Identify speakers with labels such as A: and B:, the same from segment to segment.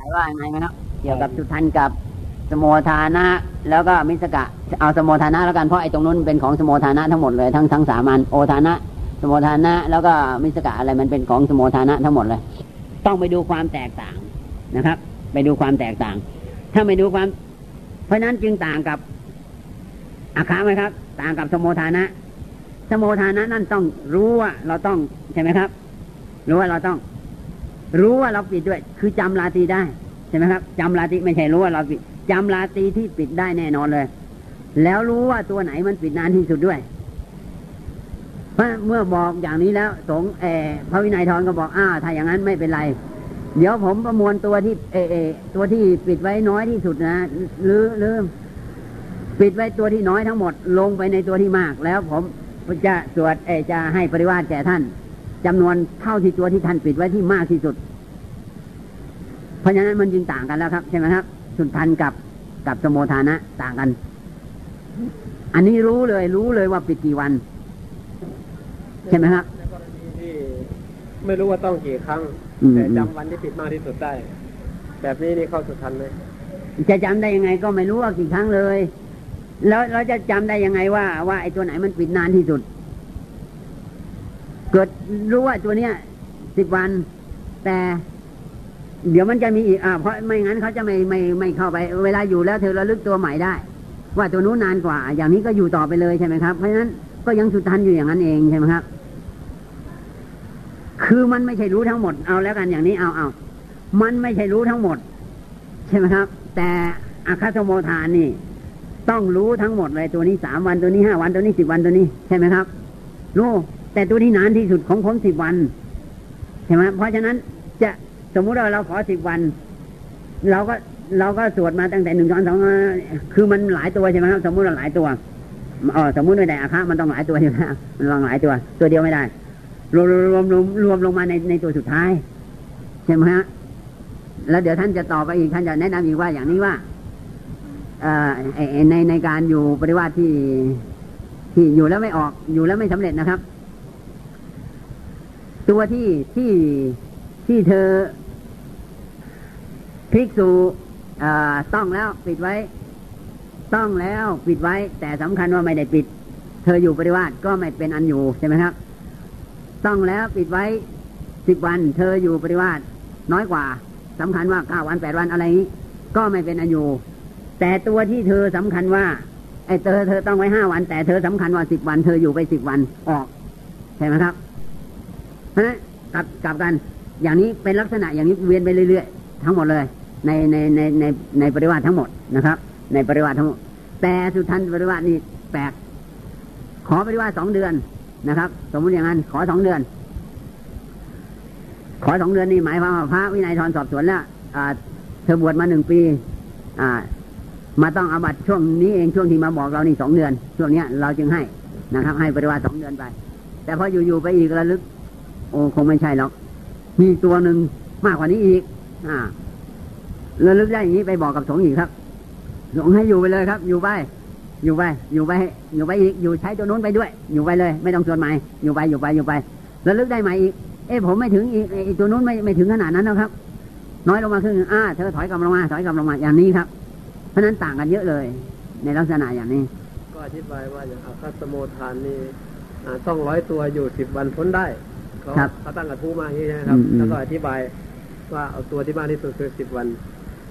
A: สัยว่าไงไหมครับเกี่ยวกับสุทันกับสโมทานะ แล้วก็มิสกะเอาสโมทานะแล้วกันเพราะไอ้ตรงนู้นเป็นของสโมทานะทั้งหมดเลยทั้งทั้งสามันโอทานะสโมทานะแล้วก็มิสกะอะไรมันเป็นของสโมทานะทั้งหมดเลย ต้องไปดูความแตกต่างนะครับ ไปดูความแตกต่าง ถ้าไม่ดูความ เพราะนั้นจึงต่างกับอาคาไหมครับ ต่างกับสโมทานะสโมทานะนั่นต้องรู้ว่าเราต้องใช่ไหมครับ รู้ว่าเราต้อง รู้ว่าเราปิดด้วย คือจำลาตีได้ใช่ไหมครับจำลาตีไม่ใช่รู้ว่าเราปิดจำลาตีที่ปิดได้แน่นอนเลย แล้วรู้ว่าตัวไหนมันปิดนานที่สุดด้วยเพราะเมื่อบอกอย่างนี้แล้ว สงเอพระวินัยทอนก็บอกอ้าถ้าอย่างนั้นไม่เป็นไร เดี๋ยวผมประมวลตัวที่เอเอตัวที่ปิดไว้น้อยที่สุดนะหรือหรือปิดไว้ตัวที่น้อยทั้งหมด ลงไปในตัวที่มาก แล้วผมจะสวดเอจะให้ปริวาสแก่ท่าน จำนวนเท่าที่ตัวที่ท่านปิดไว้ที่มากที่สุด เพราะฉะนั้นมันจึงต่างกันแล้วครับใช่ไหมครับ สุนทันกับกับสมโมทานะ ต่างกัน อันนี้รู้เลย รู้เลยว่าปิดกี่วัน ใช่ไหมครับ
B: ในกรณีที่ไม่รู้ว่าต้องกี่ครั้ง
A: อืม
B: แต่จำวันที่ปิดมากที่สุดได้ แบบนี้นี่เข้าสุดทันไหม
A: จะจำได้ยังไงก็ไม่รู้ว่ากี่ครั้งเลย แล้วเราจะจำได้ยังไงว่าว่าไอ้ตัวไหนมันปิดนานที่สุด เกิดรู้ว่าตัวเนี้ยสิบวัน แต่ เดี๋ยวมันจะมีอีกอ่าเพราะไม่งั้นเขาจะไม่ไม่ไม่เข้าไป เวลาอยู่แล้วเธอระลึกตัวใหม่ได้ ว่าตัวนู้นนานกว่า อย่างนี้ก็อยู่ต่อไปเลยใช่ไหมครับ เพราะฉะนั้นก็ยังสุดทันอยู่อย่างนั้นเองใช่ไหมครับ คือมันไม่ใช่รู้ทั้งหมดเอาแล้วกันอย่างนี้เอาเอามันไม่ใช่รู้ทั้งหมด ใช่ไหมครับ แต่อาคาสโมทานนี่ ต้องรู้ทั้งหมดเลยตัวนี้สามวันตัวนี้ห้าวันตัวนี้สิบวันตัวนี้ใช่ไหมครับรู้ แต่ตัวที่นานที่สุดของผมสิบวันใช่ไหมเพราะฉะนั้นจะสมมุติว่าเราขอสิบวัน เราก็เราก็สวดมาตั้งแต่หนึ่งสองสองคือมันหลายตัวใช่ไหมครับ สมมุติว่าหลายตัวเออสมมุติไม่ได้อาคามันต้องหลายตัวใช่ไหมครับมันลองหลายตัว ตัวเดียวไม่ได้ รวมรวมรวมรวมลงมาในในตัวสุดท้ายใช่ไหมฮะแล้วเดี๋ยวท่านจะต่อไปอีกท่านจะแนะนำอีกว่าอย่างนี้ว่าเอ่อในในการอยู่ปฏิวัติที่ที่อยู่แล้วไม่ออกอยู่แล้วไม่สำเร็จนะครับ ตัวที่ที่ที่เธอภิกษุเอ่อต้องแล้วปิดไว้ ต้องแล้วปิดไว้ แต่สำคัญว่าไม่ได้ปิด เธออยู่ปฏิวัติก็ไม่เป็นอันอยู่ใช่ไหมครับ ต้องแล้วปิดไว้สิบวัน เธออยู่ปฏิวัติน้อยกว่าสำคัญว่าเก้าวันแปดวันอะไรนี้ ก็ไม่เป็นอันอยู่ แต่ตัวที่เธอสำคัญว่าไอ้เธอเธอต้องไว้ห้าวัน แต่เธอสำคัญว่าสิบวัน เธออยู่ไปสิบวันออกใช่ไหมครับ เพราะฉะนั้นกลับกลับกัน อย่างนี้เป็นลักษณะอย่างนี้เวียนไปเรื่อยๆ ทั้งหมดเลย ในในในในในปริวัติทั้งหมดนะครับ ในปริวัติทั้งหมด แต่สุทันปริวัตินี่แปลกขอปริวัติสองเดือนนะครับ สมมติอย่างนั้น ขอสองเดือน ขอสองเดือนนี่หมายความว่าพระวินัยทรสอบสวนแล้วอ่าเธอบวชมาหนึ่งปี อ่า มาต้องอาบัตช่วงนี้เองช่วงที่มาบอกเรานี่สองเดือน ช่วงเนี้ยเราจึงให้นะครับ ให้ปริวาสสองเดือนไป แต่พออยู่ๆไปอีกระลึก คงไม่ใช่หรอก มีตัวหนึ่งมากกว่านี้อีก อ่าระลึกได้อย่างนี้ไปบอกกับสงฆ์อีกครับสงฆ์ให้อยู่ไปเลยครับ อยู่ไป อยู่ไป อยู่ไป อยู่ไปอีก อยู่ใช้ตัวนู้นไปด้วย อยู่ไปเลย ไม่ต้องส่วนใหม่ อยู่ไปอยู่ไปอยู่ไประลึกได้ใหม่อีก เอ้ผมไม่ถึงอีกไอ้ตัวนู้นไม่ไม่ถึงขนาดนั้นนะครับ น้อยลงมาครึ่งหนึ่งอ่าเธอถอยกลับลงมาถอยกลับลงมาอย่างนี้ครับ เพราะนั้นต่างกันเยอะเลย ในลักษณะอย่างนี้
B: ก็อธิบายว่าอย่างอาคาสโมทานนี่ต้องร้อยตัวอยู่สิบวันพ้นได้ เขา
A: ครับ
B: เขาตั้งกระทู้มาอย่างนี้นะครับ
A: อืมอืม
B: แล้วก็อธิบายว่าเอาตัวที่มากที่สุดคือสิบวัน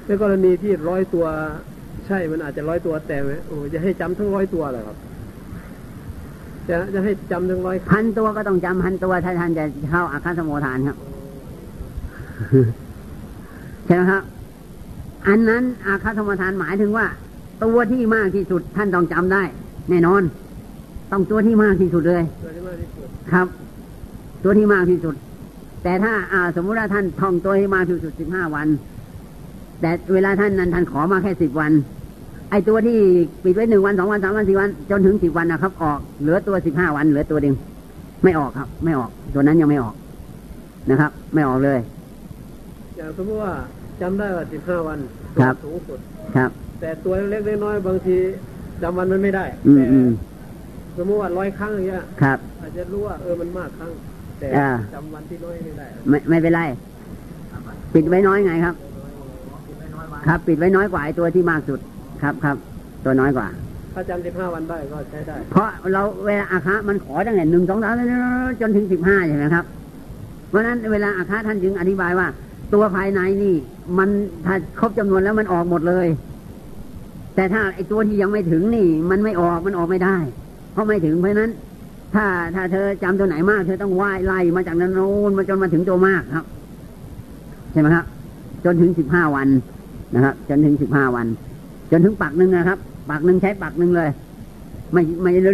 B: ในกรณีที่ร้อยตัวใช่ มันอาจจะร้อยตัวแต่ไหมโอ้จะให้จำทั้งร้อยตัวเลยครับ จะจะให้จำทั้งร้อย
A: พันตัวก็ต้องจำพันตัวถ้าท่านจะเข้าอาคาสโมทานครับ ใช่ไหมครับ อันนั้นอาคาสโมทานหมายถึงว่า ตัวที่มากที่สุดท่านต้องจำได้ แน่นอน ต้องตัวที่มากที่สุดเลย
B: ตัวที่มากที่สุด
A: ครับ ตัวที่มากที่สุด แต่ถ้าอ่าสมมุติว่าท่านท่องตัวที่มากที่สุดสิบห้าวัน แต่เวลาท่านนั้นท่านขอมาแค่สิบวัน ไอ้ตัวที่ปิดไว้หนึ่งวันสองวันสามวันสี่วัน จนถึงสิบวันนะครับ ออกเหลือตัวสิบห้าวัน เหลือตัวเดียวไม่ออกครับ ไม่ออก ตัวนั้นยังไม่ออกนะครับ ไม่ออกเลย
B: อย่างสมมติว่าจำได้ว่าสิบห้าวัน
A: ครับ
B: สูงสุด
A: ครับ
B: แต่ตัวเล็กๆน้อยๆบางทีจำวันมันไม่ได้
A: อืม
B: แต่
A: อืม
B: สมมติว่าร้อยครั้งอย่างเงี้ย
A: ครับ
B: อาจจะรู้ว่าเออมันมากครั้ง แต่
A: อ่า
B: จำวันที่น้อยไม่ได้
A: ไม่ไม่เป็นไร ปิดไว้น้อยไงครับอครับ ปิดไว้น้อยกว่าไอ้ตัวที่มากสุดครับครับ ตัวน้อยกว่า
B: ถ้าจำสิบห้าวันได้ก็ใช้ได้
A: เพราะเราเวลาอาคามันขอตั้งแต่หนึ่งสองสามจนถึงสิบห้าใช่ไหมครับ เพราะฉะนั้นเวลาอาคาท่านจึงอธิบายว่า ตัวภายในนี่ มันถ้าครบจำนวนแล้วมันออกหมดเลย แต่ถ้าไอ้ตัวที่ยังไม่ถึงนี่ มันไม่ออกมันออกไม่ได้ เพราะไม่ถึงเพราะฉะนั้น ถ้าถ้าเธอจำตัวไหนมาก เธอต้องว่ายไล่มาจากนั้นโน้นมาจนมาถึงตัวมากครับ ใช่ไหมครับ จนถึงสิบห้าวันนะครับ จนถึงสิบห้าวัน จนถึงปักหนึ่งนะครับ ปักหนึ่งใช้ปักหนึ่งเลย ไม่ไม่ไ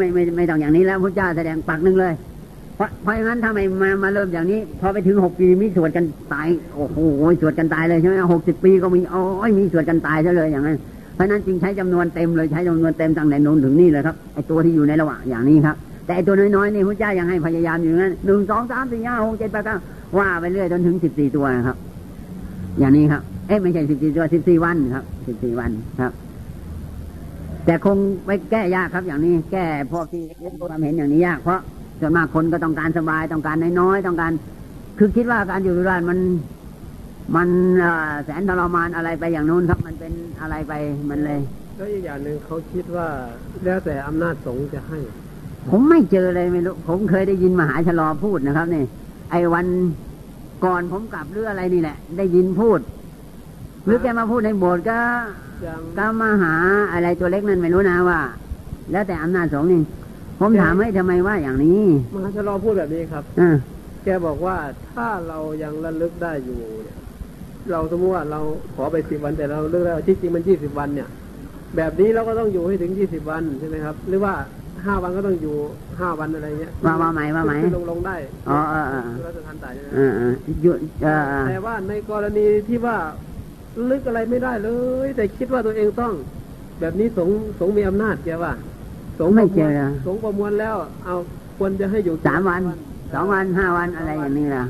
A: ม่ไม่ไม่ต้องอย่างนี้แล้วพระเจ้าแสดงปักหนึ่งเลยเพราะเพราะงั้นถ้าไมมามาเริ่มอย่างนี้ พอไปถึงหกปีมีสวดกันตายโอ้โหสวดกันตายเลยใช่ไหมหกสิบปีก็มีโอ้ยมีสวดกันตายซะเลยอย่างนั้นเพราะนั้นจึงใช้จำนวนเต็มเลยใช้จำนวนเต็มตั้งแต่นนถึงนี่เลยครับไอตัวที่อยู่ในระหว่างอย่างนี้ครับ แต่ตัวน้อยๆนี่พระเจ้ายังให้พยายามอยู่นั้นหนึ่งสองสามสี่ห้าหกเจ็ดแปดเก้าว่าไปเรื่อยจนถึงสิบสี่ตัวนะครับ อย่างนี้ครับ เอ๊ะไม่ใช่สิบสี่ตัวสิบสี่วันครับสิบสี่วันครับ แต่คงไปแก้ยากครับ อย่างนี้ แก้พวกที่ความเห็นอย่างนี้ยากเพราะส่วนมากคนก็ต้องการสบายต้องการน้อยๆต้องการ คือคิดว่าการอยู่ร้านมันมันแสนทรมานอะไรไปอย่างนู้นครับ มันเป็นอะไรไปมันเลย
B: แล้วอีกอย่างหนึ่งเขาคิดว่าแล้วแต่อำนาจสงฆ์จะให้
A: ผมไม่เจอเลยไม่รู้ ผมเคยได้ยินมหาชะลอพูดนะครับนี่ ไอ้วันก่อนผมกลับหรืออะไรนี่แหละ ได้ยินพูดหรือแกมาพูดในโบสถ์ก็
B: อย่าง
A: ก็มาหาอะไรตัวเล็กนั่นไม่รู้นะว่า แล้วแต่อำนาจสงฆ์นี่ผมถามให้ทำไมว่าอย่างนี้
B: มหาชะลอพูดแบบนี้ครับ
A: อ่า
B: แกบอกว่าถ้าเรายังระลึกได้อยู่เนี่ยเราสมมติว่าเราขอไปสิบวันแต่เราเลือกได้ว่าที่จริงมันยี่สิบวันเนี่ย แบบนี้เราก็ต้องอยู่ให้ถึงยี่สิบวันใช่ไหมครับ หรือว่า ห้าวันก็ต้องอยู่ห้าวันอะไรเงี้ย
A: ว่าว่าไหมว่าไหม
B: ขึ้นลงลงได้
A: อ๋อเออเออ
B: รัชทันตายใช่ไหม
A: เออเออหยุดเออเออ
B: แต่ว่าในกรณีที่ว่าลึกอะไรไม่ได้เลย แต่คิดว่าตัวเองต้อง แบบนี้สงสงมีอำนาจแกว่า สง
A: ไม่
B: ประ
A: เจ
B: ว
A: อ
B: ล
A: นะ
B: สงประมวลแล้ว เอาควรจะให้อยู่
A: สามวันสองวันห้าวันอะไรอย่างนี้ล่ะ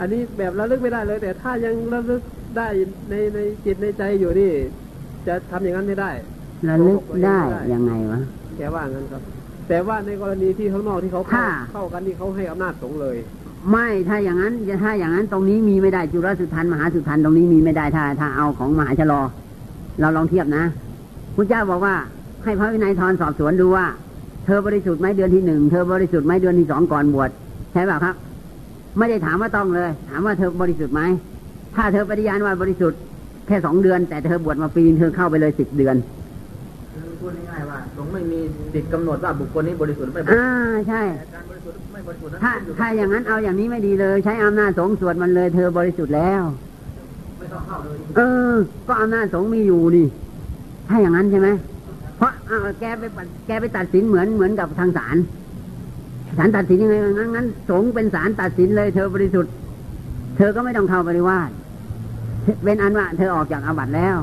B: อันนี้แบบระลึกไม่ได้เลย แต่ถ้ายังระลึกได้ในในจิตในใจอยู่นี่ จะทำอย่างนั้นไม่ได้
A: ระลึกได้ยังไงวะ
B: แกว่างั้นครับ แต่ว่าในกรณีที่ข้างนอกที่เขาเข้า
A: ถ้า
B: เข้ากันนี่เขาให้อำนาจสงฆ์เลย
A: ไม่ถ้าอย่างนั้นถ้าอย่างนั้นตรงนี้มีไม่ได้จุลสุทันมหาสุทันตรงนี้มีไม่ได้ถ้าถ้าเอาของมหาชะลอ เราลองเทียบนะพระเจ้าบอกว่าให้พระวินัยทรสอบสวนดูว่า เธอบริสุทธิ์ไหมเดือนที่หนึ่งเธอบริสุทธิ์ไหมเดือนที่สองก่อนบวชใช่ป่ะครับ ไม่ได้ถามว่าต้องเลย ถามว่าเธอบริสุทธิ์ไหมถ้าเธอปฏิญาณว่าบริสุทธิ์แค่สองเดือน แต่เธอบวชมาปีนึงเธอเข้าไปเลยสิบเดือน
C: พูดง่ายๆว่า สงฆ์ไม่มีสิทธิ์กำหนดว่าบุคคลนี้บริสุทธิ์หรือไม่บริสุทธิ์
A: อ่าใช่
C: แต่การบริสุทธิ์ไม่บริสุทธิ์นั้น
A: ถ้า
C: ขึ้นอยู่กับ
A: ถ้าอย่างนั้นเอาอย่างนี้ไม่ดีเลย ใช้อำนาจสงฆ์สวดมันเลยเธอบริสุทธิ์แล้ว
C: ไม่ต้องเข้าเลย
A: เออ ก็อำนาจสงฆ์มีอยู่นี่ถ้าอย่างนั้นใช่ไหมเพราะอ้าวแกไปปัดแกไปตัดสินเหมือนเหมือนกับทางศาลศาลตัดสินยังไงงั้นงั้นสงฆ์เป็นศาลตัดสินเลย เธอบริสุทธิ์ เธอก็ไม่ต้องเข้าบริวารเป็นอันว่าเธอออกจากอาบัติแล้ว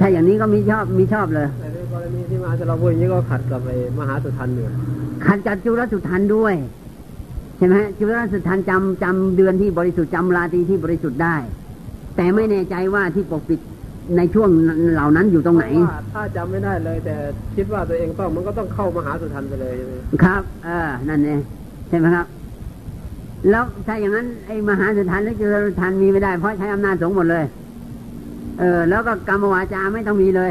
A: ถ้าอย่างนี้ก็มีชอบมีชอบเลย
B: แต่ใน กรณีที่มหาชะลอพูดอย่างนี้ก็ขัดกับไอ้มหาสุทันอยู่
A: ขัดจัดจุลสุทันด้วยใช่ไหมจุลสุทันจำจำเดือนที่บริสุทธิ์จำราตรีที่บริสุทธิ์ได้ แต่ไม่แน่ใจว่าที่ปกปิดในช่วงเหล่านั้นอยู่ตรงไหน
B: เพาะว่าถ้าจำไม่ได้เลย แต่คิดว่าตัวเองต้องมันก็ต้องเข้ามหาสุทันไปเลยใช่ไหม
A: ครับเออนั่นเองใช่ไหมครับ แล้วถ้าอย่างนั้นไอ้มหาสุทันหรือจุลสุทันมีไม่ได้ เพราะใช้อำนาจสงฆ์หมดเลย เออ แล้วก็กรรมวาจาไม่ต้องมีเลย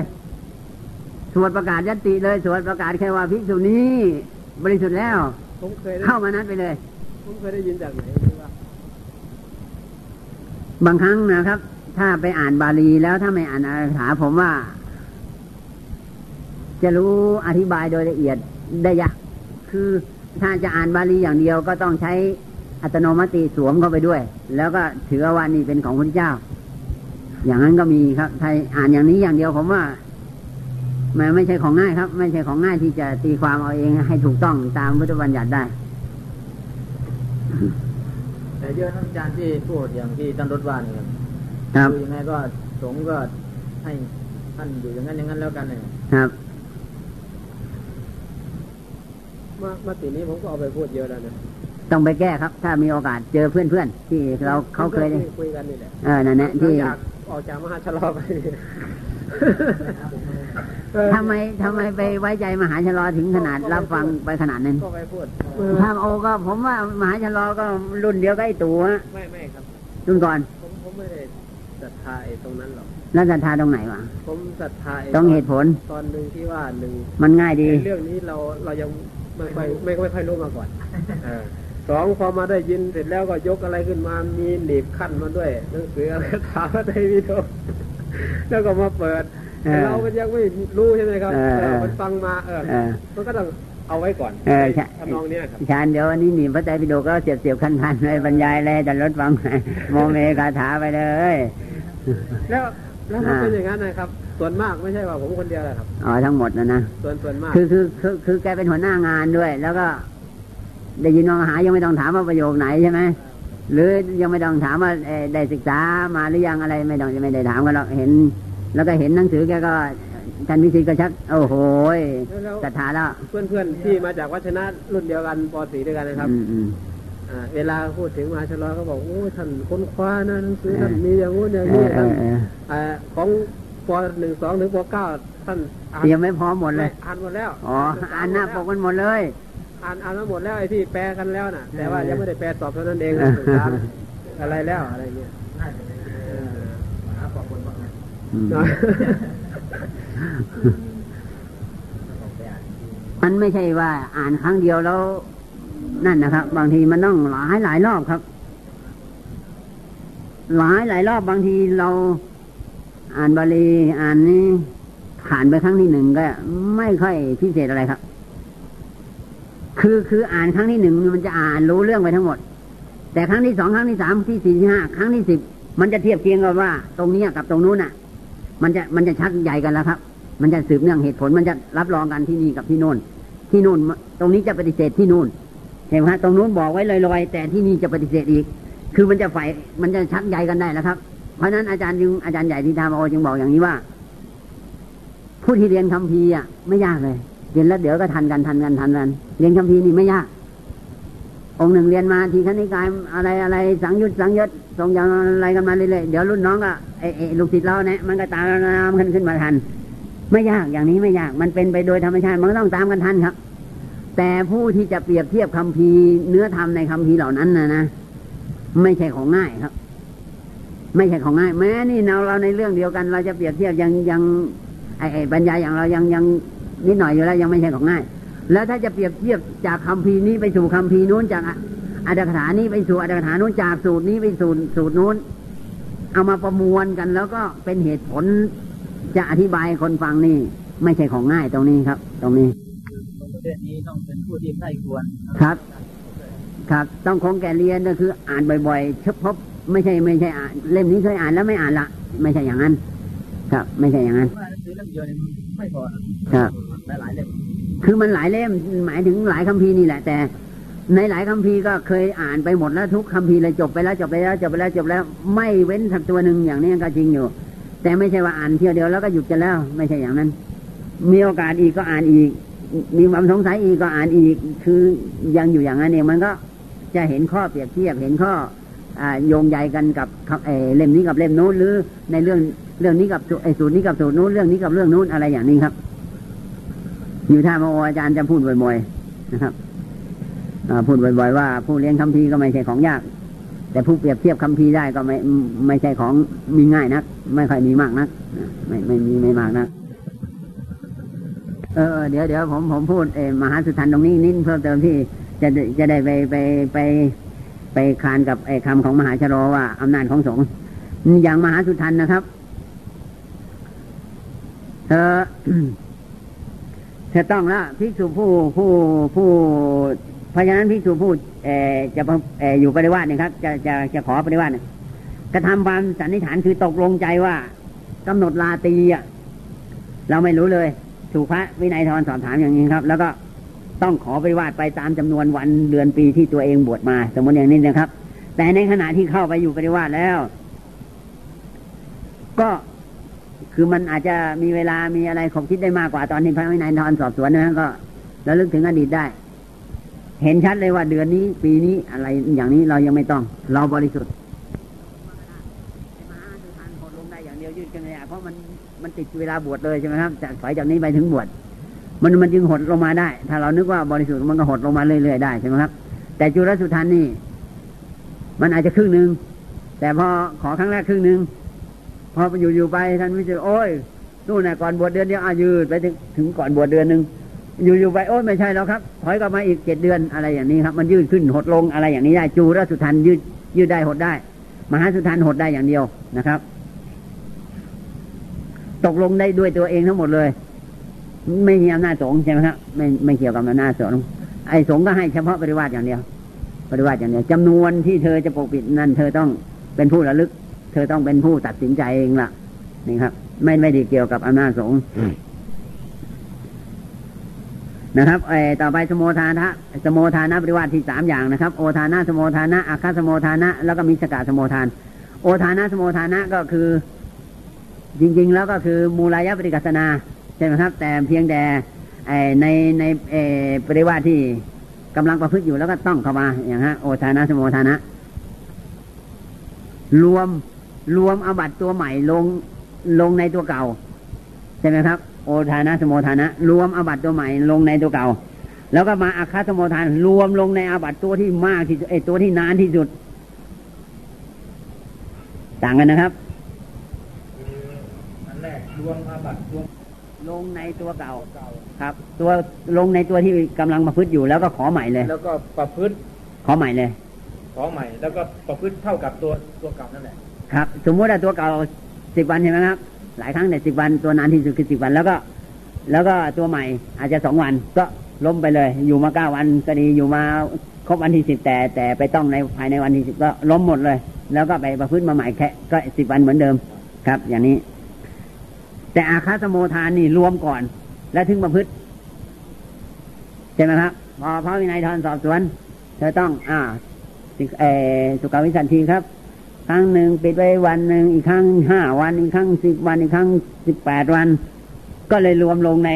A: สวดประกาศยตติเลย สวดประกาศแค่ว่าภิกษุนี้บริสุทธิ์แล้ว
B: ผมเคยได้
A: เข้ามานั้นไปเลย
B: ผมเคยได้ยินจากไหนที่ว่า
A: บางครั้งนะครับ ถ้าไปอ่านบาลีแล้วถ้าไม่อ่านอาถาผมว่า จะรู้อธิบายโดยละเอียดได้ยากคือถ้าจะอ่านบาลีอย่างเดียวก็ต้องใช้อัตโนมัติสวมเข้าไปด้วย แล้วก็ถือว่านี่เป็นของพระเจ้า อย่างนั้นก็มีครับถ้าอ่านอย่างนี้อย่างเดียวผมว่า มันไม่ใช่ของง่ายครับ ไม่ใช่ของง่ายที่จะตีความเอาเองให้ถูกต้องตามพุทธบัญญัติได้
C: แต่เยอะท่านอาจารย์ที่พูดอย่างที่ท่านรถว่านี่ครับ
A: ครับ
C: คือยังไงก็สงฆ์ก็ให้ท่านอยู่อย่างนั้นอย่างนั้นแล้วกันเนี่ย
A: ครับ
B: มามตินี้ผมก็เอาไปพูดเยอะแล้วนะ
A: ต้องไปแก้ครับ ถ้ามีโอกาสเจอเพื่อนๆที่เราเขาเคยได้
B: คุยกันนี่แหละ
A: เออนั่นแหละที่
B: หลังจากออกจากมหาชะลอไปเออ
A: ทำไมทำไมไปไว้ใจมหาชะลอถึงขนาดรับฟังไปขนาดนั้น
B: ก็ไปพูด
A: ถ้าโอก็ผมว่ามหาชะลอก็รุ่นเดียวกับไอ้ตู่ฮะ
B: ไม่ไม่ครับ
A: รุ่นก่อน
B: ผมผมไม่ได้ศรัทธาไอ้ตรงนั้นหรอก
A: แล้วศรัทธาตรงไหนวะ
B: ผมศรัทธาไต
A: รงเหตุผล
B: ตอนหนึ่งที่ว่าหนึ่ง
A: มันง่ายดี
B: ในเรื่องนี้เราเรายังไม่ค่อยไม่ไม่ค่อยรู้มาก่อนเออสองพอมาได้ยินเสร็จแล้วก็ยกอะไรขึ้นมา มีหนีบขั้นมาด้วยหนังสืออะไรถามว่าไทยวิโดแล้วก็มาเปิด
A: เออ
B: เราก็ยังไม่รู้ใช่ไหมครับ
A: เออเออ
B: เออมันฟังมาเออ
A: เออ
B: มันก็ต้องเอาไว้ก่อน
A: เออใช่
B: ทำนองเนี้ยครับ
A: ชานเดี๋ยววันนี้หนีพระไตรปิฎกก็เสียบเสียบคันคันๆเลยบรรยายเลยแต่รถฟังโมเมคาถาไปเลย
B: แล้วแล้วมัน
A: อ่า
B: เป็นอย่างนั้นนะครับ ส่วนมากไม่ใช่ว่าผมคนเดียวแหละครับ
A: อ๋อทั้งหมดนะนะ
B: ส่วนส่วนมาก
A: คือคือคือคือแกเป็นหัวหน้างานด้วย แล้วก็ ได้ยินว่ามหายังไม่ต้องถามว่าประโยคไหนใช่ไหมหรือยังไม่ต้องถามว่าเอ่อได้ศึกษามาหรือยังอะไรไม่ต้องไม่ได้ถามกันหรอกเห็น แล้วก็เห็นหนังสือแกก็ท่านวิสิตก็ชัก โอ้โหย
B: แล้ว
A: ศรัทธาแล้ว
B: เพื่อนเพื่อนๆที่มาจากวัชนะรุ่นเดียวกันป .4 ด้วยกันนะครับ
A: อืมอืม
B: อ่าเวลาพูดถึงมหาชลอก็บอกโอ้ท่านค้นคว้านะหนังสือ
A: เออ
B: ท่านมีอย่างงู้นอย่าง
A: เอ
B: นี้
A: อเอ
B: ท่าน
A: อเออ
B: อ่าของปหนึ่งสองถึงปเก้าท่านอ่าน
A: เตรียมไม่พร้อมหมดเลย
B: อ่านหมดแล้ว
A: อ๋ออ่านหน้าปกมันหมดเลย
B: อ่านอ่านมาหมดแล้วไอ้ที่แปลกันแล้วน่ะ แต่ว่า
A: เออ
B: ยังไม่ได้แปลสอบเท่านั้นเอง
A: เอ
B: นะ
A: อ
B: ศึกษาอะไรแล้วอะไรเงี้ย
A: มั
B: น
C: ไม่
A: ใช่ว่าอ่านครั้งเดียวแล้ว นั่นนะครับ บางทีมันต้องหลายหลายรอบครับ หลายหลายรอบบางทีเราอ่านบาลีอ่านนี้ผ่านไปครั้งที่หนึ่งก็ ไม่ค่อยพิเศษอะไรครับ คือคืออ่านครั้งที่หนึ่งมันจะอ่านรู้เรื่องไปทั้งหมด แต่ครั้งที่สองครั้งที่สามที่สี่ที่ห้าครั้งที่สิบมันจะเทียบเคียงกันว่า ตรงนี้กับตรงนู้นน่ะ มันจะมันจะชักใหญ่กันแล้วครับ มันจะสืบเนื่องเหตุผล มันจะรับรองกันที่นี่กับที่โน่น ที่โน่นตรงนี้จะปฏิเสธที่โน่นเห็นไหมฮะตรงนู้นบอกไว้ลอยๆ แต่ที่นี่จะปฏิเสธอีก คือมันจะฝ่ายมันจะชักใยกันได้แล้วครับ เพราะฉะนั้นอาจารย์จึงอาจารย์ใหญ่ที่ทามโอจึงบอกอย่างนี้ว่า ผู้ที่เรียนคัมภีร์อะไม่ยากเลย เรียนแล้วเดี๋ยวก็ทันกันทันกันทันกัน เรียนคัมภีร์นี่ไม่ยาก องค์หนึ่งเรียนมาทีคณิกายอะไรอะไรสังยุตสังยศทรงอย่างอะไรกันมาเรื่อยๆเดี๋ยวรุ่นน้องก็ไอ้ไอ้ลูกศิษย์เราเนี่ยมันก็ตามขึ้นขึ้นมาทัน ไม่ยากอย่างนี้ไม่ยากมันเป็นไปโดยธรรมชาติมันต้องตามกันทันครับ แต่ผู้ที่จะเปรียบเทียบคัมภีร์เนื้อธรรมในคัมภีร์เหล่านั้นนะนะไม่ใช่ของง่ายครับ ไม่ใช่ของง่าย แม้นี่เราเราในเรื่องเดียวกัน เราจะเปรียบเทียบยังยังไอ้ไอ้บรรยายอย่างเรายังยังนิดหน่อยอยู่แล้วยังไม่ใช่ของง่าย แล้วถ้าจะเปรียบเทียบจากคัมภีร์นี้ไปสู่คัมภีร์นู้นจากอัตถกถานี้ไปสู่อัตถกถานู้นจากสูตรนี้ไปสู่สูตรนู้น เอามาประมวลกัน แล้วก็เป็นเหตุผลจะอธิบายให้คนฟังนี่ ไม่ใช่ของง่ายตรงนี้ครับ ตรงนี้
C: ประเภทนี้ต้องเป็นผู้ที่ใกล้ควร
A: ครับ ครับ ต้องคงแก่เรียนก็คือ อ่านบ่อยๆเฉพาะไม่ใช่ไม่ใช่อ่านเล่มนี้เคยอ่านแล้วไม่อ่านละไม่ใช่อย่างนั้น ครับ ไม่ใช่อย่างนั้น
C: ว่าหนังสือเล่มเดียวเนี่ยไม่พอ
A: ครับ
C: หลายหลายๆเล่ม
A: คือมันหลายเล่มหมายถึงหลายคัมภีร์นี่แหละ แต่ ในหลายคัมภีร์ก็เคยอ่านไปหมดแล้วทุกคัมภีร์เลยจบไปแล้วจบไปแล้วจบไปแล้วจบแล้ว ไม่เว้นสักตัวหนึ่งอย่างนี้ก็จริงอยู่ แต่ไม่ใช่ว่าอ่านเที่ยวเดียวแล้วก็หยุดกันแล้ว ไม่ใช่อย่างนั้น มีโอกาสอีกก็อ่านอีก มีความสงสัยอีกก็อ่านอีก คือยังอยู่อย่างนั้นเองมันก็จะเห็นข้อเปรียบเทียบเห็นข้ออโยงใยกันกับกับเเล่มนี้กับเล่มนู้นหรือในเรื่องเรื่องนี้กับสูไอ้สูตรนี้กับสูตรนู้นเรื่องนี้กับเรื่องนู้นอะไรอย่างนี้ครับ อยู่ท่ามโออาจารย์จะพูดบ่อยๆนะครับพูดบ่อยๆว่า ผู้เรียนคัมภีก็ไม่ใช่ของยาก แต่ผู้เปรียบเทียบคัมภีได้ก็ไม่ไม่ใช่ของมีง่ายนัก ไม่ค่อยมีมากนักไม่ไม่มีไม่มากนักเออเดี๋ยวเดี๋ยวผมผมพูดเออมหาสุทันตรงนี้นิดเพิ่มเติมที่จะจะได้ไปไปไปไปคานกับไอ้คำของมหาชโรว่าอำนาจของสงฆ์อย่างมหาสุทันนะครับเธอ เธอต้องละภิกษุผู้ผู้ผู้เพราะฉะนั้นภิกษุผู้จะอยู่ปฏิวัตินี่ครับ จะจะจะขอปฏิวัติกระทำความสันนิษฐานคือตกลงใจว่ากำหนดลาตีอะเราไม่รู้เลยถูกพระวินัยทรสอบถามอย่างนี้ครับ แล้วก็ต้องขอไปวาดไปตามจำนวนวันเดือนปีที่ตัวเองบวชมา สมมติอย่างนี้นะครับ แต่ในขณะที่เข้าไปอยู่ปฏิวาสแล้ว ก็ คือมันอาจจะมีเวลามีอะไรขบคิดได้มากกว่าตอนที่พระวินัยทรสอบสวนนะก็ระลึกถึงอดีตได้ เห็นชัดเลยว่าเดือนนี้ ปีนี้อะไรอย่างนี้เรายังไม่ต้อง เราบริสุทธิ์มหาสุพรรณโหดลงได้อย่างเดียวยืดกันเลยอะเพราะมันมันติดเวลาบวชเลยใช่ไหมครับจากถอยจากนี้ไปถึงบวชมันมันจึงหดลงมาได้ ถ้าเรานึกว่าบริสุทธิ์มันก็หดลงมาเรื่อยๆได้ใช่ไหมครับ แต่จุลสุทันนี่ มันอาจจะครึ่งหนึ่งแต่พอขอครั้งแรกครึ่งหนึ่ง พออยู่อยู่ๆไปท่านวิจิตรโอ้ยนู่นน่ะก่อนบวชเดือนเดียวอายืดไปถึงถึงก่อนบวชเดือนหนึ่งอยู่อยู่ๆไปโอ้ยไม่ใช่แล้วครับถอยกลับมาอีกเจ็ดเดือนอะไรอย่างนี้ครับ มันยืดขึ้นหดลงอะไรอย่างนี้ได้จูรสุทันยืดยืดได้หดได้ มหาสุทันหดได้อย่างเดียวนะครับ ตกลงได้ด้วยตัวเองทั้งหมดเลย ไม่มีอำนาจสงใช่ไหมครับไม่ไม่เกี่ยวกับอำนาจสงไอ้สงก็ให้เฉพาะปริวาสอย่างเดียวปริวาสอย่างเดียวจำนวนที่เธอจะปกปิดนั่นเธอต้องเป็นผู้ระลึก อต้องเป็นผู้ตัดสินใจเองล่ะ นี่ครับ ไม่ไม่ได้เกี่ยวกับอำนาจสงฆ์นะครับไอ้ต่อไปสมโมทานะสมโมทานะปริวาสที่สามอย่างนะครับ โอทานะสมโมทานะอาคาสมโมทานะ แล้วก็มีสกาสมโมทาน โอทานะสมโมทานะก็คือ จริง ๆ แล้วก็คือมูลายะปฏิกัสนาใช่ไหมครับ แต่เพียงแต่ไอ้ในในเออปริวาสที่กำลังประพฤติอยู่แล้วก็ต้องเข้ามาอย่างฮะโอทานะสมโมทานะ รวม รวมอาบัตตัวใหม่ลงลงในตัวเก่าใช่ไหมครับ โอทานะสมโมทานะ รวมอาบัตตัวใหม่ลงในตัวเก่า แล้วก็มาอาคาสมโมทาน รวมลงในอาบัตตัวที่มากที่สุดไอตัวที่นานที่สุด ต่างกันนะครับ
C: อันแรกรวมอาบัตรวม
A: ลงในตัวเก่าครับ ตัวลงในตัวที่กำลังประพฤติอยู่แล้วก็ขอใหม่เลย
C: แล้วก็ประพฤติ
A: ขอใหม่เลย
C: ขอใหม่แล้วก็ประพฤติเท่ากับตัวตัวเก่านั่นแหละ
A: ครับ สมมติว่าตัวเก่าสิบวันใช่ไหมครับ หลายครั้งแต่สิบวันตัวนานที่สุดคือสิบวันแล้วก็ แล้วก็ตัวใหม่อาจจะสองวันก็ล้มไปเลย อยู่มาเก้าวันก็ดีอยู่มาครบวันที่สิบแต่แต่ไปต้องในภายในวันที่สิบก็ล้มหมดเลย แล้วก็ไปประพฤติมาใหม่แค่ก็สิบวันเหมือนเดิมครับ อย่างนี้ แต่อาคาสโมทานนี่รวมก่อน แล้วถึงประพฤติใช่ไหมครับ พอพระวินัยทรสอบสวน เธอต้อง อ่าสิเอสุขวิสันทีครับ ครั้งหนึ่งปิดไว้วันหนึ่งอีกครั้งห้าวันอีกครั้งสิบวันอีกครั้งสิบแปดวัน ก็เลยรวมลงใน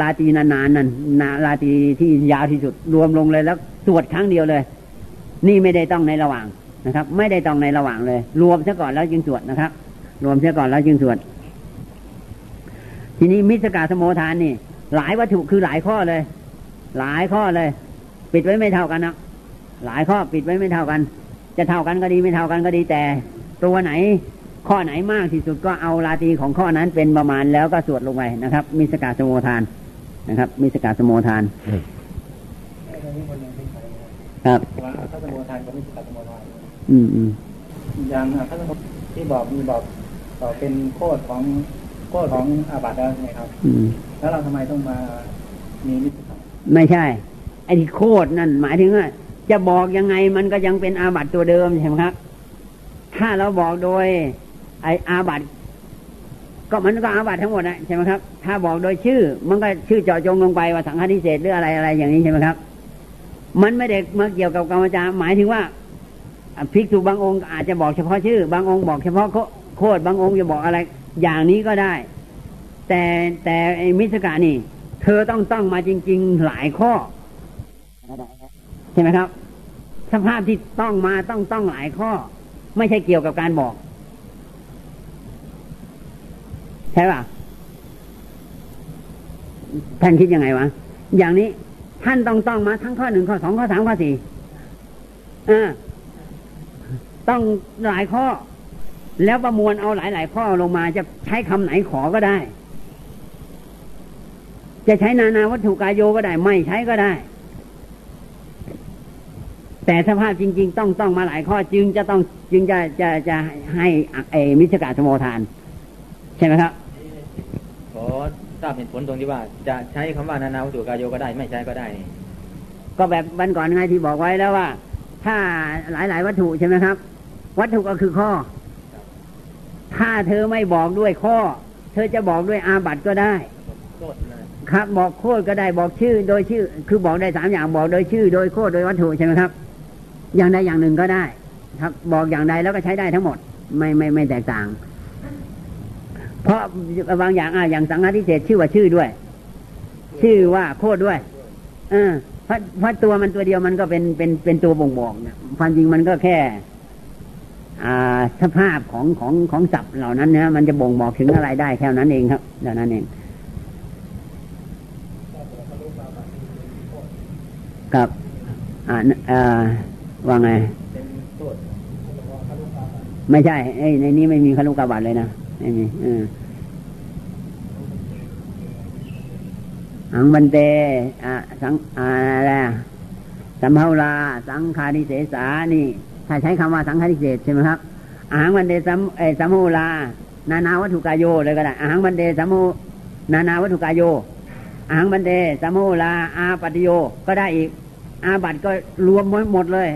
A: ลาตีนานๆนั่นนาลาตีที่ยาวที่สุดรวมลงเลยแล้วสวดครั้งเดียวเลย นี่ไม่ได้ต้องในระหว่างนะครับ ไม่ได้ต้องในระหว่างเลย รวมซะก่อนแล้วจึงสวดนะครับ รวมซะก่อนแล้วจึงสวด ทีนี้มิสกาสโมทานนี่ หลายวัตถุคือหลายข้อเลย หลายข้อเลย ปิดไว้ไม่เท่ากันนะหลายข้อปิดไว้ไม่เท่ากัน จะเท่ากันก็ดีไม่เท่ากันก็ดีแต่ ตัวไหนข้อไหนมากที่สุดก็เอาลาตรีของข้อนั้นเป็นประมาณแล้วก็สวดลงไปนะครับมิสกาสโมทานนะครับมิสกาสโมทานครับ
C: ว่าพระสมุทานกับมิสกัสมุทาน
A: อืมอืม
C: อย่างพระสมุทที่บอกมีบอกบอกเป็นโคดของโคดของอาบัติแล้วใช่ไหมครับ
A: อืม
C: แล้วเราทำไมต้องมามีมิสกัส
A: ไม่ใช่ไอ้ที่โคตรนั่นหมายถึงว่า จะบอกยังไงมันก็ยังเป็นอาบัตตัวเดิมใช่ไหมครับ ถ้าเราบอกโดย ไออาบัตก็มันก็อาบัตทั้งหมดนะใช่ไหมครับ ถ้าบอกโดยชื่อ มันก็ชื่อเจาะจงลงไปว่าสังฆทิเศษหรืออะไรอะไรอย่างนี้ใช่ไหมครับ มันไม่ได้มาเกี่ยวกับกรรมจารหมายถึงว่าภิกษุบางองค์อาจจะบอกเฉพาะชื่อบางองค์บอกเฉพาะโคดบางองค์จะบอกอะไร อย่างนี้ก็ได้ แต่แต่ไอ้มิสกานี่ เธอต้องต้องมาจริง ๆ หลายข้อ ช่ไหมครับ สภาพที่ต้องมาต้องต้องหลายข้อ ไม่ใช่เกี่ยวกับการบอก ใช่ป่ะท่านคิดยังไงวะ อย่างนี้ท่านต้องต้องมาทั้งข้อหนึ่งข้อสองข้อสามข้อสี่อ่าต้องหลายข้อ แล้วประมวลเอาหลายหลายๆข้อลงมาจะใช้คำไหนขอก็ได้ จะใช้นานาวัตถุกายโยก็ได้ ไม่ใช้ก็ได้ แต่สภาพจริง ๆ ต้องต้องมาหลายข้อจึงจะต้องจึงจะจะจะให้เออมิสกาสโมทาน ใช่ไหมครับ
C: ขอทราบเหตุผลตรงที่ว่า จะใช้คำว่านานาวัตถุกายโยก็ได้ไม่ใช้ก็ได้นี่
A: ก็แบบวันก่อนไงที่บอกไว้แล้วว่า ถ้าหลายๆ วัตถุใช่ไหมครับ วัตถุก็คือข้อ ถ้าเธอไม่บอกด้วยข้อ เธอจะบอกด้วยอาบัติก็ได้
C: โคตรเลย
A: ครับบอกโคดก็ได้บอกชื่อโดยชื่อ คือบอกได้สามอย่างบอกโดยชื่อ โดยโคดโดยวัตถุใช่ไหมครับ อย่างใดอย่างหนึ่งก็ได้ ครับ บอกอย่างใดแล้วก็ใช้ได้ทั้งหมด ไม่ไม่ไม่แตกต่าง เพราะบางอย่างอะอย่างสังฆาทิเศษชื่อว่าชื่อด้วย ชื่อว่าโคดด้วยเออเพราะเพราะตัวมันตัวเดียวมันก็เป็นเป็นเป็นตัวบ่งบอกเนี่ยความจริงมันก็แค่อ่าสภาพของของของศัพท์เหล่านั้นนะมันจะบ่งบอกถึงอะไรได้แค่นั้นเองครับเท่านั้นเองกับอ่าอ่า ว่าไง ไม่ใช่ไอ้ในนี้ไม่มีคารุกาบัตเลยนะไม่มีอออังบันเตอะสังอะไรสัมภาราสังคาริเสสานี่ ถ้าใช้คำว่าสังคาริเศษใช่ไหมครับอาหังบันเดสัมเอสัมภารานานาวัตถุกายโยเลยก็ได้อาหังบันเดสัมโนานาวัตถุกายโยอาหังบันเดสัมโมลาอาปัติโยก็ได้อีก อาบัตก็รวมหมดเลย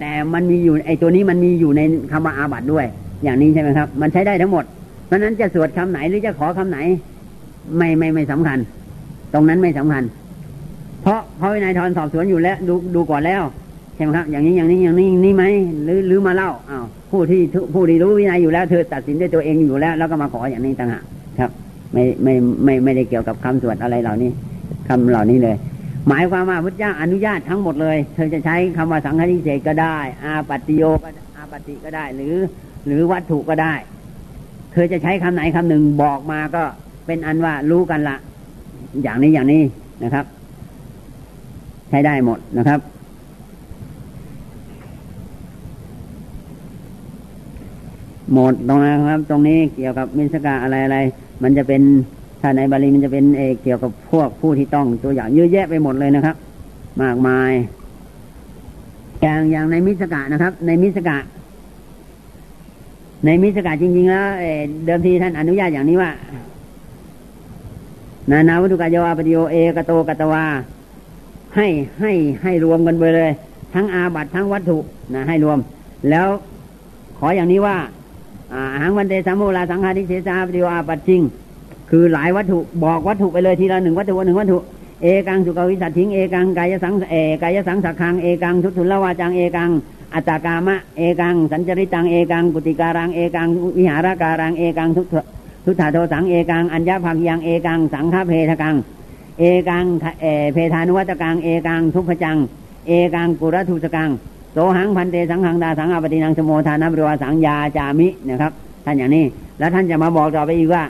A: แต่มันมีอยู่ไอตัวนี้มันมีอยู่ในคำว่าอาบัตด้วย อย่างนี้ใช่ไหมครับ มันใช้ได้ทั้งหมด เพราะนั้นจะสวดคำไหนหรือจะขอคำไหน ไม่ไม่ไม่สำคัญ ตรงนั้นไม่สำคัญ เพราะเพราะวินัยทรสอบสวนอยู่แล้ว ดูดูก่อนแล้วใช่ไหมครับ อย่างนี้อย่างนี้อย่างนี้นี่ไหมหรือหรือมาเล่าอ้าวผู้ที่ผู้ที่รู้วินัยอยู่แล้วเธอตัดสินด้วยตัวเองอยู่แล้ว แล้วก็มาขออย่างนี้ต่างหากครับ ไม่ไม่ไม่ไม่ได้เกี่ยวกับคำสวดอะไรเหล่านี้คำเหล่านี้เลย หมายความว่าพระเจ้าอนุญาตทั้งหมดเลย เธอจะใช้คำว่าสังฆทิเศษก็ได้ อาปัติโยก็อาปัตติก็ได้ หรือ หรือวัตถุก็ได้ เธอจะใช้คำไหนคำหนึ่งบอกมาก็เป็นอันว่ารู้กันละ อย่างนี้อย่างนี้นะครับ ใช้ได้หมดนะครับ หมดตรงนั้นครับ ตรงนี้เกี่ยวกับมิสกาอะไรอะไร มันจะเป็น ถ้าในบาลีมันจะเป็นเอเกี่ยวกับพวกผู้ที่ต้องตัวอย่างเยอะแยะไปหมดเลยนะครับ มากมาย อย่างอย่างในมิสกะนะครับ ในมิสกะ ในมิสกะจริง ๆ แล้วเเดิมทีท่านอนุญาตอย่างนี้ว่า นานาวัตถุกายโยอาปิโยเอกโตกตวาให้ให้ให้รวมกันไปเลย ทั้งอาบัตทั้งวัตถุนะให้รวม แล้วขออย่างนี้ว่าอาหังวันเตสัมโมลาสังฆาทิเสสาปฏิโยอาปัจจิง คือหลายวัตถุบอกวัตถุไปเลยทีละหนึ่งวัตถุหนึ่งวัตถุเอกังสุกวิสัตถิงเอกังกายสังเอกายสังสักขังเอกังทุตุลวาจังเอกังอัตตากามะเอกังสัญจริตังเอกังกุติการังเอกังวิหารการังเอกังทุทุถาโทสังเอกังอัญญาภักยังเอกังสังฆเพทกังเอกังเอเพทานุวัตกังเอกังทุพจัง เอกังกุรทุสกังโสหังพันเตสังหังดาสังอาปตินังสมโมทานับรวาสังยาจามินะครับท่านอย่างนี้แล้วท่านจะมาบอกต่อไปอีกว่า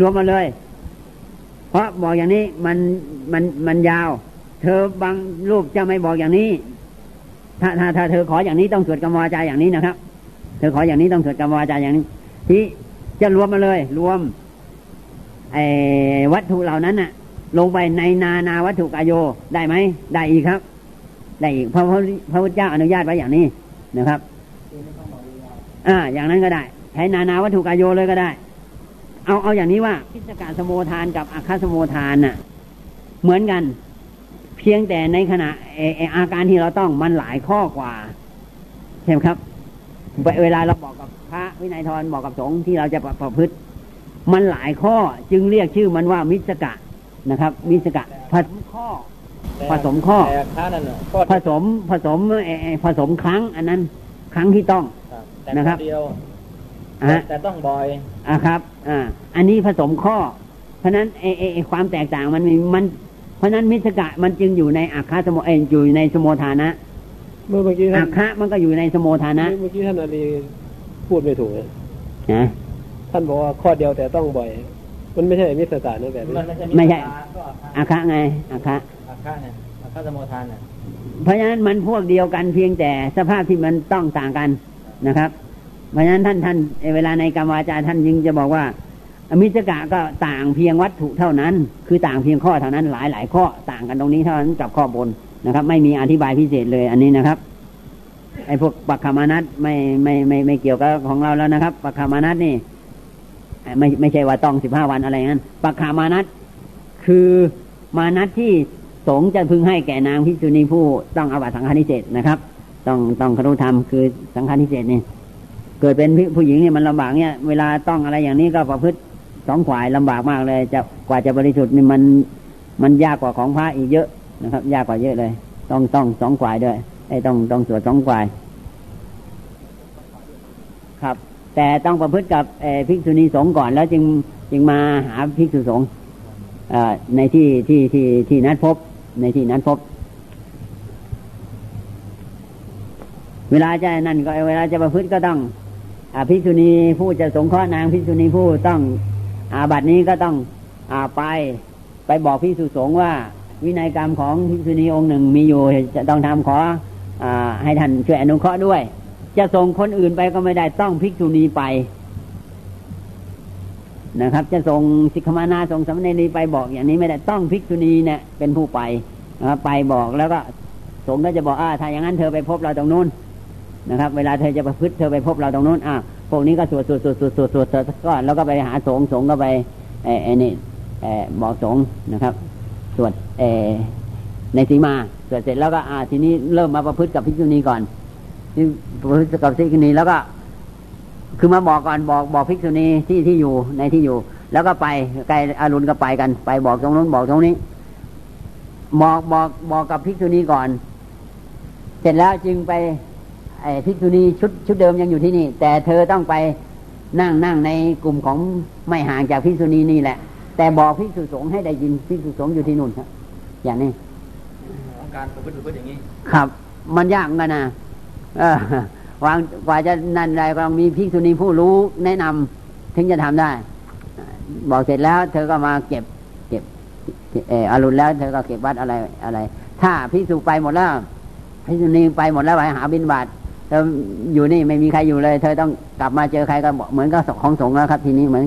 A: รวมมาเลย เพราะบอกอย่างนี้มันมันมันยาว เธอบางรูปจะไม่บอกอย่างนี้ ถ้าถ้าถ้าเธอขออย่างนี้ต้องสวดกรรมวาจาอย่างนี้นะครับ เธอขออย่างนี้ต้องสวดกรรมวาจาอย่างนี้ ที่จะรวมมาเลย รวมไอ้วัตถุเหล่านั้นน่ะ ลงไปในนานาวัตถุกายโยได้ไหมได้อีกครับ ได้อีกเพราะพระพระพุทธเจ้าอนุญาตไว้อย่างนี้นะครับ อ่า อย่างนั้นก็ได้ ใช้นานาวัตถุกายโยเลยก็ได้ เอาเอาอย่างนี้ว่าพิสการสโมทานกับอาคาสโมทานน่ะ เหมือนกัน เพียงแต่ในขณะเอเออาการที่เราต้องมันหลายข้อกว่าใช่ไหมครับ เวลาเราบอกกับพระวินัยทรบอกกับสงฆ์ที่เราจะประพฤติ มันหลายข้อจึงเรียกชื่อมันว่ามิสกะนะครับ มิสกะผสมข้อผสมข้อผสมผสมเอผสมครั้ง อันนั้น ครั้งที่ต้องนะครับ
C: แต่ต้องบ่อย
A: อะครับอ่าอันนี้ผสมข้อ เพราะฉะนั้นเอเอเอความแตกต่างมันมีมัน เพราะฉะนั้นมิสกะมันจึงอยู่ในอัคคสโมเอยอยู่ในสโมทานะ
B: เมื่อเมื่อกี้ท่า
A: อั
B: น
A: คคะมันก็อยู่ในสโมทานะ
B: เมื่อกี้ท่านอาลีพูดไม่ถูกนะ
A: นะ
B: ท่านบอกว่าข้อเดียวแต่ต้องบ่อย มันไม่ใช่มิสการนะแบบนี้
C: มันไม่ใช่
A: ไม่ใช่
C: ก็
A: อัคคะไงอัคคะ
C: อาค้าเนี่ยอาค้าสโมทานเนี่ย
A: เพราะฉะนั้นมันพวกเดียวกันเพียงแต่สภาพที่มันต้องต่างกันนะครับ เพราะฉะนั้นท่านท่านเอ่อเวลาในกรรมวาจาท่านยิงจะบอกว่า อมิสกะก็ต่างเพียงวัตถุเท่านั้น คือต่างเพียงข้อเท่านั้นหลายหลายข้อต่างกันตรงนี้เท่านั้นกับข้อบนนะครับ ไม่มีอธิบายพิเศษเลยอันนี้นะครับไอ้พวกปักขามานัตไม่ไม่ไม่ไม่เกี่ยวกับของเราแล้วนะครับ ปักขามานัตนี่ไม่ไม่ใช่ว่าต้องสิบห้าวันอะไรนั้นปักขามานัตคือมานัตที่สงจะพึงให้แก่นางพิกษุณีผู้ต้องอาบัติสังฆาทิเศษนะครับ ต้องต้องครุธรรมคือสังฆาทิเศษนี่ เกิดเป็นผู้หญิงเนี่ยมันลำบากเนี่ยเวลาต้องอะไรอย่างนี้ก็ประพฤติสองฝ่ายลำบากมากเลย จะกว่าจะบริสุทธิ์นี่มันมันยากกว่าของพระอีกเยอะนะครับ ยากกว่าเยอะเลย ต้องต้องสองฝ่ายด้วยไอ้ต้องต้องสวดสองฝ่าย ครับ แต่ต้องประพฤติกับภิกษุณีสงฆ์ก่อนแล้วจึงจึงมาหาภิกษุสงฆ์ในที่ที่ที่ที่นัดพบในที่นัดพบ เวลาจะนั่นก็เวลาจะประพฤติก็ต้อง ภิกษุณีผู้จะสงเคราะห์นางภิกษุณีผู้ต้องอาบัตินี้ก็ต้องอาไปไปบอกภิกษุสงฆ์ว่า วินัยกรรมของภิกษุณีองค์หนึ่งมีอยู่จะต้องทำขออาให้ท่านช่วยอนุเคราะห์ด้วย จะส่งคนอื่นไปก็ไม่ได้ต้องภิกษุณีไปนะครับ จะส่งสิกขมานาส่งสมณรีไปบอกอย่างนี้ไม่ได้ต้องภิกษุณีเนี่ยเป็นผู้ไปนะครับไปบอกแล้วก็สงฆ์ก็จะบอกอ่าถ้าอย่างนั้นเธอไปพบเราตรงนู้น นะครับ เวลาเธอจะประพฤติเธอไปพบเราตรงนู้นอ่าพวกนี้ก็สวดสวดสวดสวดสวดสวดก็แล้วก็ไปหาสงสงก็ไปเออนี่เออบอกสงนะครับสวดเอในสีมาสวดเสร็จแล้วก็อ่าทีนี้เริ่มมาประพฤติกับภิกษุณีก่อนที่ประพฤติกับภิกษุณีแล้วก็ คือมาบอกก่อนบอกบอกภิกษุณีที่ที่อยู่ในที่อยู่ แล้วก็ไปไกลอรุณก็ไปกัน ไปบอกตรงนู้นบอกตรงนี้บอกบอกบอกกับภิกษุณีก่อน เสร็จแล้วจึงไป ไอ้ภิกษุณีชุดชุดเดิมยังอยู่ที่นี่ แต่เธอต้องไปนั่งนั่งในกลุ่มของไม่ห่างจากภิกษุณีนี่แหละ แต่บอกภิกษุสงฆ์ให้ได้ยินภิกษุสงฆ์อยู่ที่นู่นครับอย่างนี้
C: การประพฤติประพฤติอย่างนี้
A: ครับ มันยากกันนะเออวางกว่าจะนั่นใดก็ต้องมีภิกษุณีผู้รู้แนะนำถึงจะทำได้ บอกเสร็จแล้ว เธอก็มาเก็บเก็บเอออารุณแล้ว เธอก็เก็บวัดอะไรอะไร ถ้าภิกษุไปหมดแล้วภิกษุณีไปหมดแล้วไปหาบินบาต เธออยู่นี่ไม่มีใครอยู่เลย เธอต้องกลับมาเจอใครก็บอกเหมือนก็ของสงฆ์แล้วครับ ทีนี้เหมือน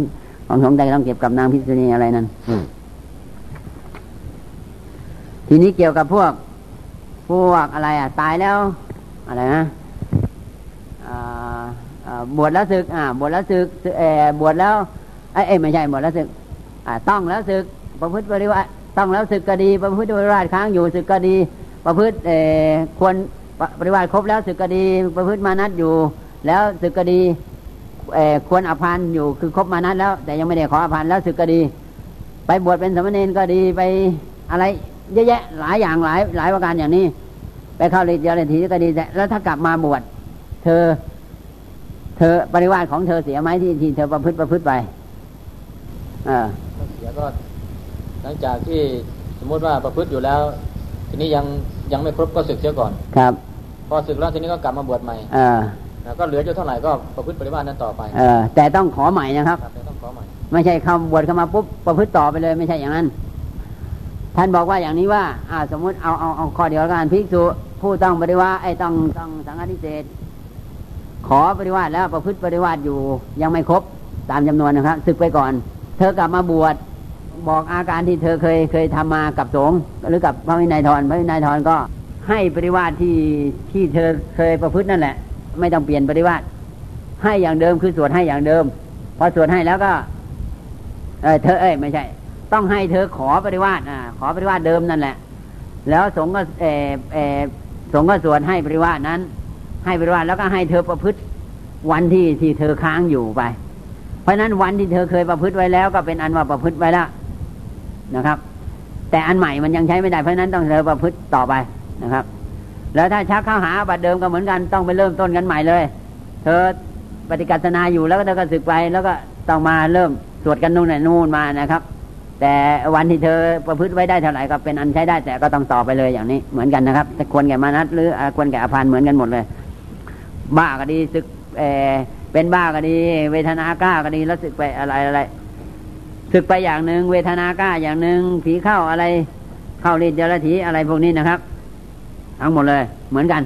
A: ของสงฆ์ใดต้องเก็บกับนางภิกษุณีอะไรนั่นทีนี้เกี่ยวกับพวก พวกอะไร อะ ตายแล้ว อะไรนะอ่าอ่าบวชแล้วศึก อ่า บวชแล้วศึกเออบวชแล้วเอ้ยไม่ใช่บวชแล้วศึก อ่า ต้องแล้วศึก ประพฤติปฏิวัติต้องแล้วศึกก็ดี ประพฤติปฏิวัติค้างอยู่ศึกก็ดี ประพฤติเออควร ปฏิวัติครบแล้วศึกก็ดีประพฤติมานัดอยู่ แล้วศึกก็ดีเออควรอภันอยู่คือครบมานัดแล้ว แต่ยังไม่ได้ขออภันแล้วศึกก็ดี ไปบวชเป็นสามเณรก็ดีไปอะไรเยอะแยะหลายอย่างหลายหลายประการอย่างนี้ ไปเข้าเรียนเรียนทีก็ดีแต่แล้วถ้ากลับมาบวชเธอ เธอปริวาสของเธอเสียไหมที่ที่เธอประพฤติประพฤติไปเออ
C: เสียก็หลังจากที่สมมติว่าประพฤติอยู่แล้ว ทีนี้ยัง ยังไม่ครบก็ศึกเสียก่อน
A: ครับ
C: พอศึกแล้วทีนี้ก็กลับมาบวชใหม่
A: เออ
C: นะก็เหลืออยู่เท่าไหร่ก็ประพฤติปฏิบัตินั้นต่อไป
A: เออแต่ต้องขอใหม่นะครับ
C: ครับแต่ต้องขอใหม่
A: ไม่ใช่เข้าบวชเข้ามาปุ๊บประพฤติต่อไปเลยไม่ใช่อย่างนั้น ท่านบอกว่าอย่างนี้ว่าอ่าสมมุติเอาเอาเอาข้อเดียวกันภิกษุผู้ต้องปฏิวัติไอ้ต้องต้องสังฆทิเศษขอปฏิวัติแล้วประพฤติปฏิวัติอยู่ยังไม่ครบตามจำนวนนะครับศึกไปก่อน เธอกลับมาบวช บอกอาการที่เธอเคยเคยทำมากับสงหรือกับพระวินัยทรพระวินัยทรก็ให้ปฏิวัติที่ที่เธอเคยประพฤตินั่นแหละ ไม่ต้องเปลี่ยนปฏิวัติให้อย่างเดิมคือสวดให้อย่างเดิม พอสวดให้แล้วก็ เออเธอเอ้ยไม่ใช่ ต้องให้เธอขอปฏิวัติอ่าขอปฏิวัติเดิมนั่นแหละ แล้วสงก็เออเออสงก็สวดให้ปฏิวัตินั้น ให้ปฏิวัติแล้วก็ให้เธอประพฤติวันที่ที่เธอค้างอยู่ไป เพราะนั้นวันที่เธอเคยประพฤติไว้แล้ว ก็เป็นอันว่าประพฤติไว้แล้ว นะครับ แต่อันใหม่มันยังใช้ไม่ได้เพราะนั้นต้องเธอประพฤติต่อไปนะครับ แล้วถ้าชักเข้าหาบัตรเดิมก็เหมือนกันต้องไปเริ่มต้นกันใหม่เลย เธอปฏิกัสนาอยู่แล้วก็เธอก็ศึกไป แล้วก็ต้องมาเริ่มสวดกันนู่นน่ะนู่นมานะครับ แต่วันที่เธอประพฤติไว้ได้เท่าไหร่ก็เป็นอันใช้ได้แต่ก็ต้องต่อไปเลยอย่างนี้เหมือนกันนะครับควรแก่มานัดหรือควรแก่อภานเหมือนกันหมดเลย บ้าก็ดีศึกเอเป็นบ้าก็ดี เวทนากล้าก็ดีแล้วศึกไปอะไรอะไร ศึกไปอย่างหนึ่งเวทนากล้าอย่างหนึ่งผีเข้าอะไร เข้าฤทธิ์เดรัจฉีอะไรพวกนี้นะครับ ทั้งหมดเลยเหมือนกัน